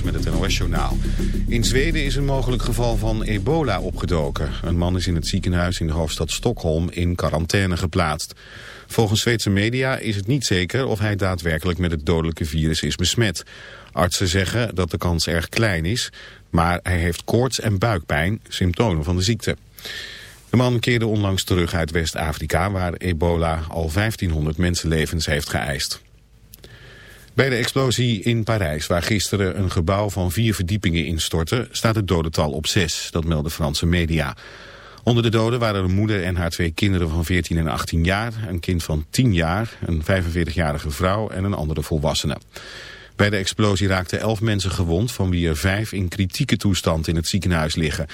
Met het NOS-journaal. In Zweden is een mogelijk geval van ebola opgedoken. Een man is in het ziekenhuis in de hoofdstad Stockholm in quarantaine geplaatst. Volgens Zweedse media is het niet zeker of hij daadwerkelijk met het dodelijke virus is besmet. Artsen zeggen dat de kans erg klein is, maar hij heeft koorts en buikpijn, symptomen van de ziekte. De man keerde onlangs terug uit West-Afrika waar ebola al 1500 mensenlevens heeft geëist. Bij de explosie in Parijs, waar gisteren een gebouw van vier verdiepingen instortte, staat het dodental op zes, dat melden Franse media. Onder de doden waren een moeder en haar twee kinderen van 14 en 18 jaar, een kind van 10 jaar, een 45-jarige vrouw en een andere volwassene. Bij de explosie raakten elf mensen gewond, van wie er vijf in kritieke toestand in het ziekenhuis liggen.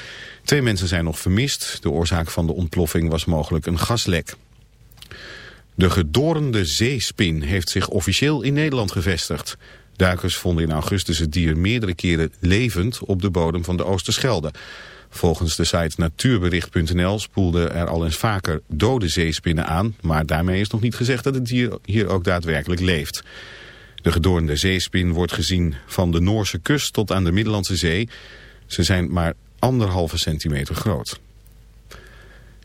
Twee mensen zijn nog vermist. De oorzaak van de ontploffing was mogelijk een gaslek. De gedorende zeespin heeft zich officieel in Nederland gevestigd. Duikers vonden in augustus het dier meerdere keren levend op de bodem van de Oosterschelde. Volgens de site natuurbericht.nl spoelden er al eens vaker dode zeespinnen aan... maar daarmee is nog niet gezegd dat het dier hier ook daadwerkelijk leeft. De gedoornde zeespin wordt gezien van de Noorse kust tot aan de Middellandse Zee. Ze zijn maar anderhalve centimeter groot.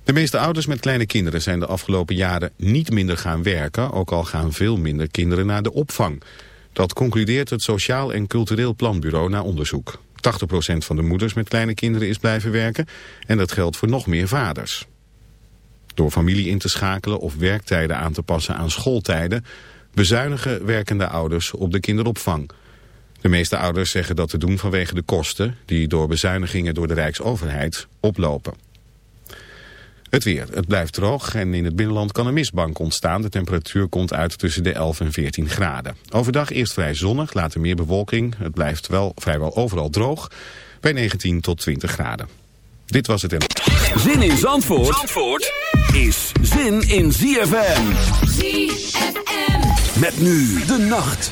De meeste ouders met kleine kinderen zijn de afgelopen jaren niet minder gaan werken, ook al gaan veel minder kinderen naar de opvang. Dat concludeert het Sociaal en Cultureel Planbureau na onderzoek. 80% van de moeders met kleine kinderen is blijven werken en dat geldt voor nog meer vaders. Door familie in te schakelen of werktijden aan te passen aan schooltijden bezuinigen werkende ouders op de kinderopvang. De meeste ouders zeggen dat te doen vanwege de kosten die door bezuinigingen door de Rijksoverheid oplopen. Het weer. Het blijft droog en in het binnenland kan een mistbank ontstaan. De temperatuur komt uit tussen de 11 en 14 graden. Overdag eerst vrij zonnig, later meer bewolking. Het blijft wel vrijwel overal droog bij 19 tot 20 graden. Dit was het. Zin in Zandvoort, Zandvoort is zin in ZFM. ZFM. Met nu de nacht.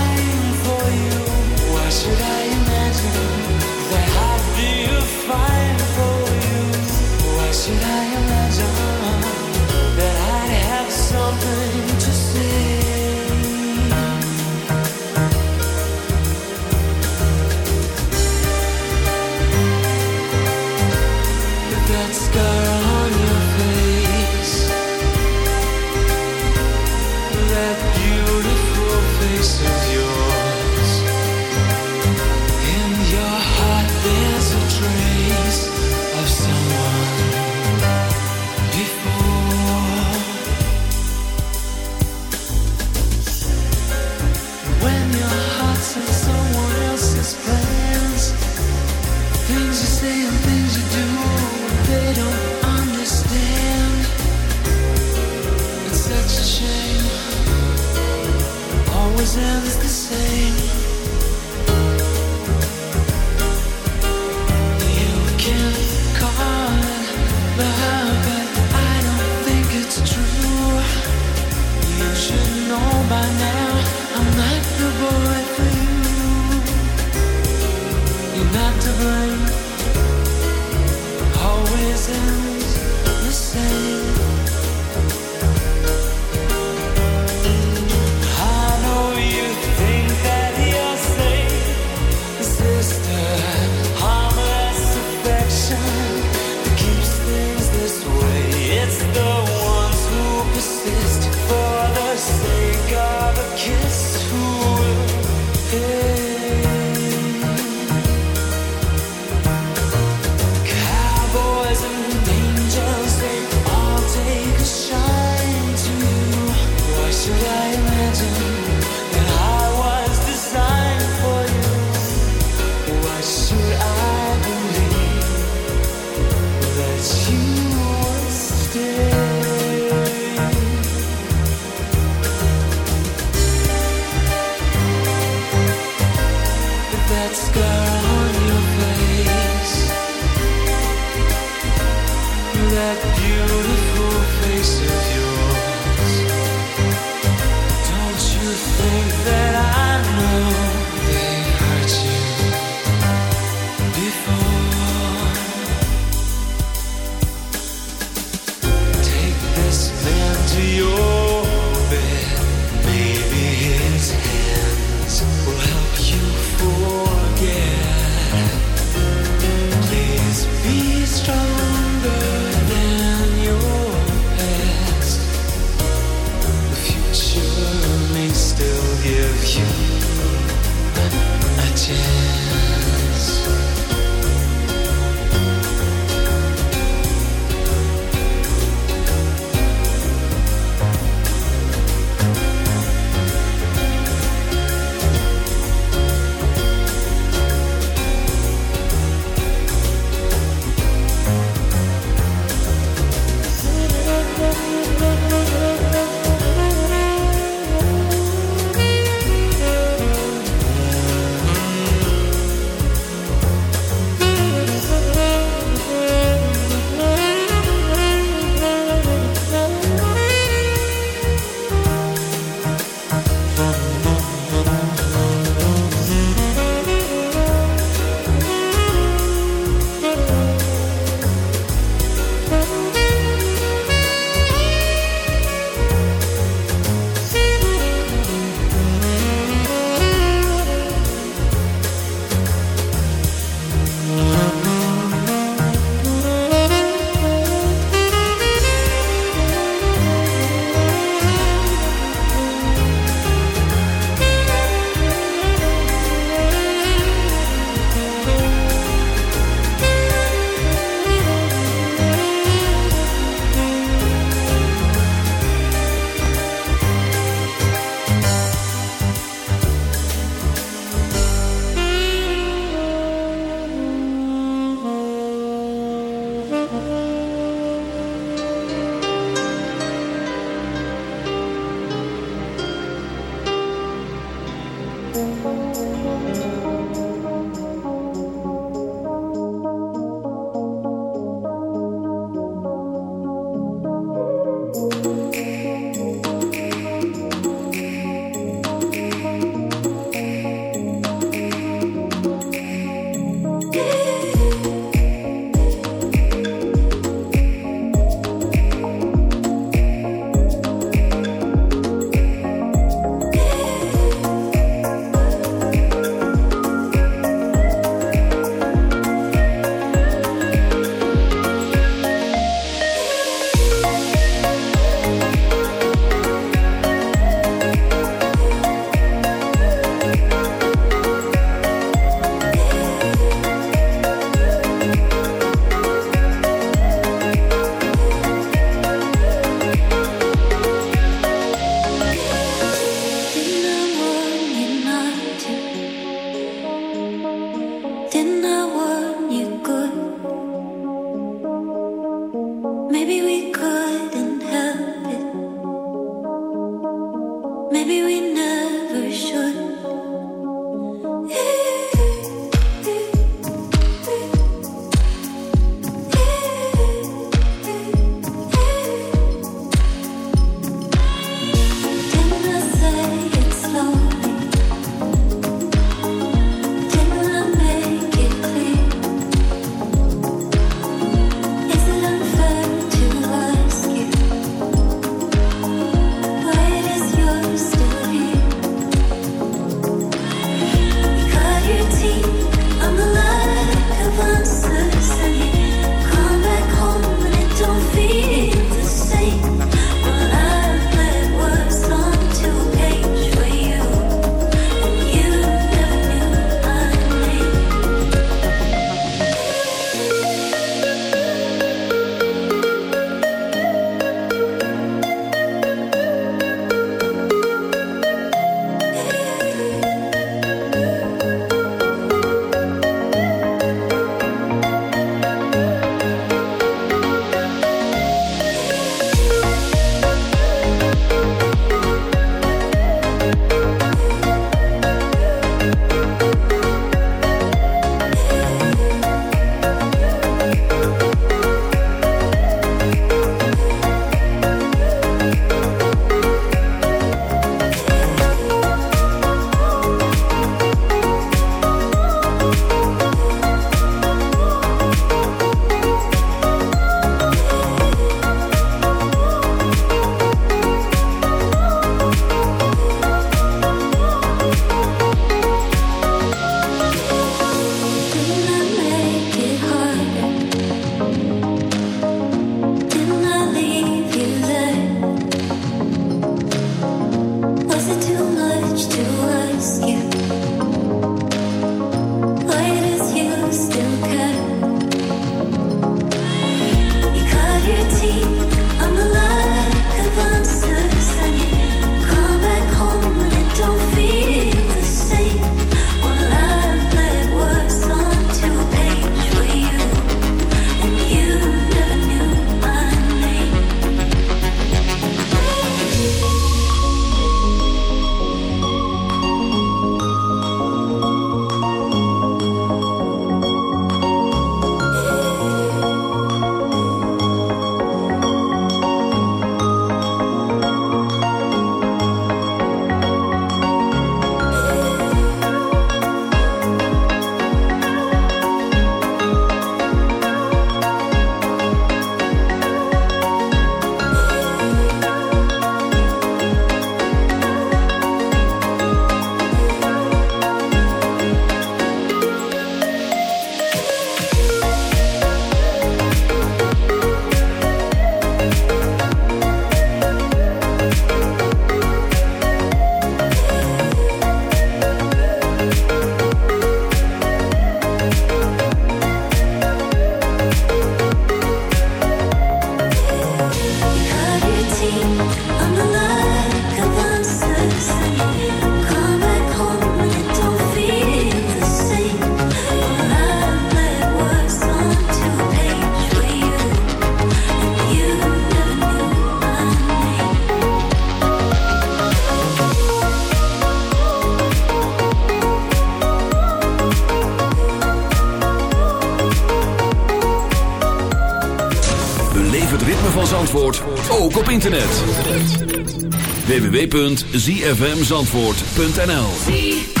www.zfmzandvoort.nl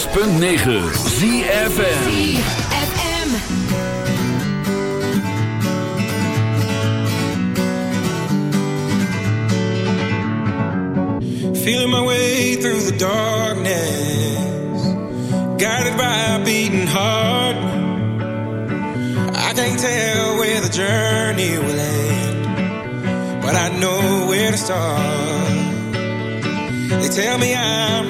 106.9 ZFM Feeling my way through the darkness Guided by a beating heart. I can't tell where the journey will end But I know where to start. They tell me I'm